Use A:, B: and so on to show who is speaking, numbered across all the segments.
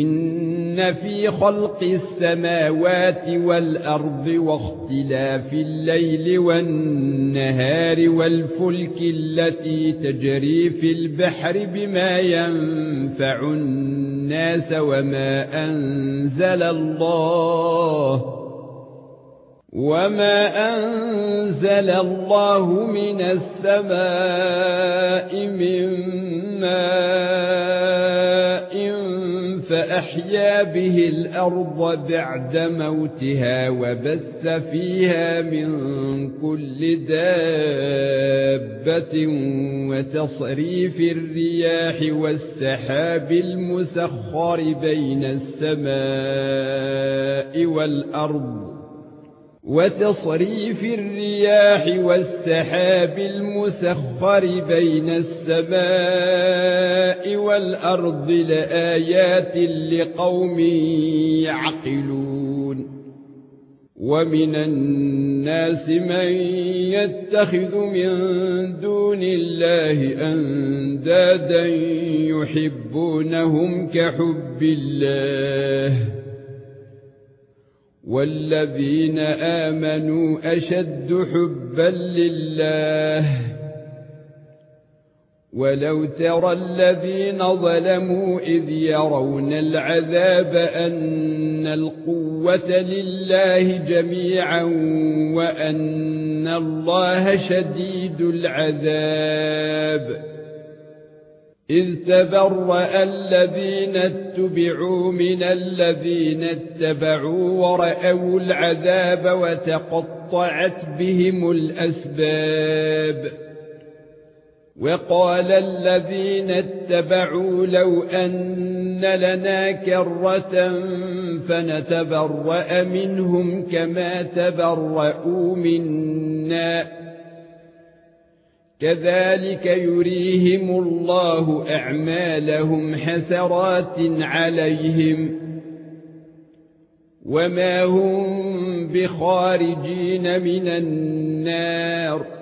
A: ان في خلق السماوات والارض واختلاف الليل والنهار والفلك التي تجري في البحر بما ينفع الناس وما انزل الله وما انزل الله من السماء من ماء فأحيا به الأرض بعد موتها وبث فيها من كل دابة وتصريف الرياح والسحاب المسخر بين السماء والأرض وتصريف الرياح والسحاب المسخر بين السماء والأرض لآيات لقوم يعقلون. ومن الناس من يتخذ من دون الله أندادا يحبونهم كحب الله. والذين آمنوا أشد حبا لله. ولو ترى الذين ظلموا إذ يرون العذاب أن القوة لله جميعا وأن الله شديد العذاب إذ تبرأ الذين اتبعوا من الذين اتبعوا ورأوا العذاب وتقطعت بهم الأسباب وقال الذين اتبعوا لو أن لنا كرة فنتبرأ منهم كما تبرؤوا منا. كذلك يريهم الله أعمالهم حسرات عليهم. وما هم بخارجين من النار.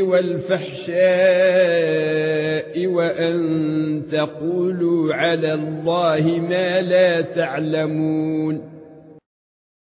A: والفحشاء وأن تقولوا على الله ما لا تعلمون